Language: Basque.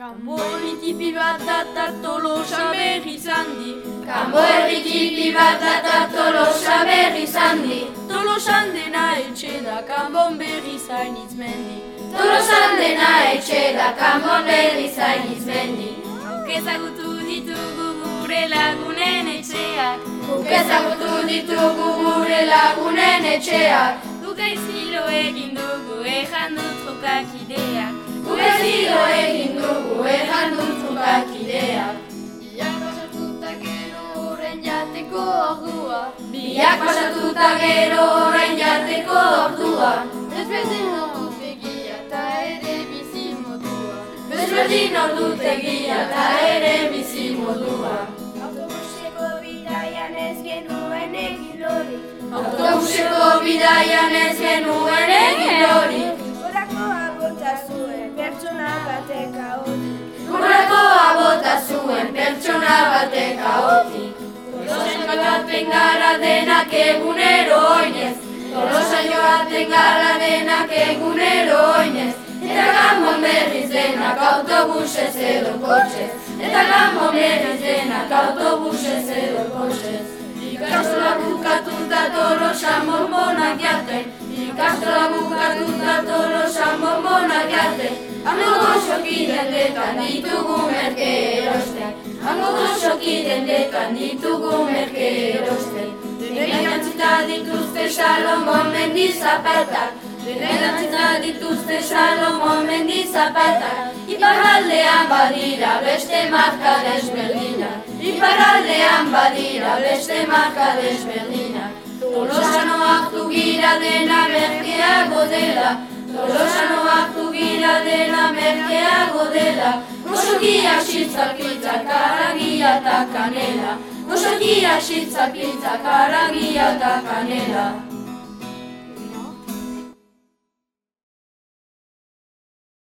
Kambo erritipi bat eta tolosa berri zandi. Kambo erritipi bat eta tolosa berri zandi. Tolosan dena etxe da kanbon berri zainitz mendi. Tolosan dena etxe da kanbon berri zainitz mendi. Guk ezagutu ditugu gure lagunen etxeak. Guk ezagutu ditugu gure lagunen etxeak. Guk aizilo egin dugu ejan dut jokak Biak pasatuta gero orain jateko ordua. Ezberdin ordut egia eta ere bizi modua. Desberdin ordut egia eta ere bizi modua. Autobuseko bidaian ez genuen egin lori Autobuseko bidaian ez genuen egin hori. Horako agota zuen pertsona batek ahotik joaten gara denak egunero oinez. Tolosan joaten gara denak egunero oinez. Eta gamon berriz denak autobusez edo kotxez Eta gamon berriz denak autobusez edo kotxez Ikastola bukatuta tolosan bombonak jaten. Ikastola bukatuta tolosan bombonak jaten. Hango goxoki dendetan ditugu Salomon mendi zapatak Denerantzita dituzte Salomon mendi zapatak Iparraldean badira beste marka desberdinak Iparraldean badira beste marka desberdinak Tolosanoak dugira dena merkeago dela. Tolosanoak dugira dena merkeago dela. Goxokiak sitzak pitzak karagia eta kanela Goxokiak sitzak pitzak karagia eta kanela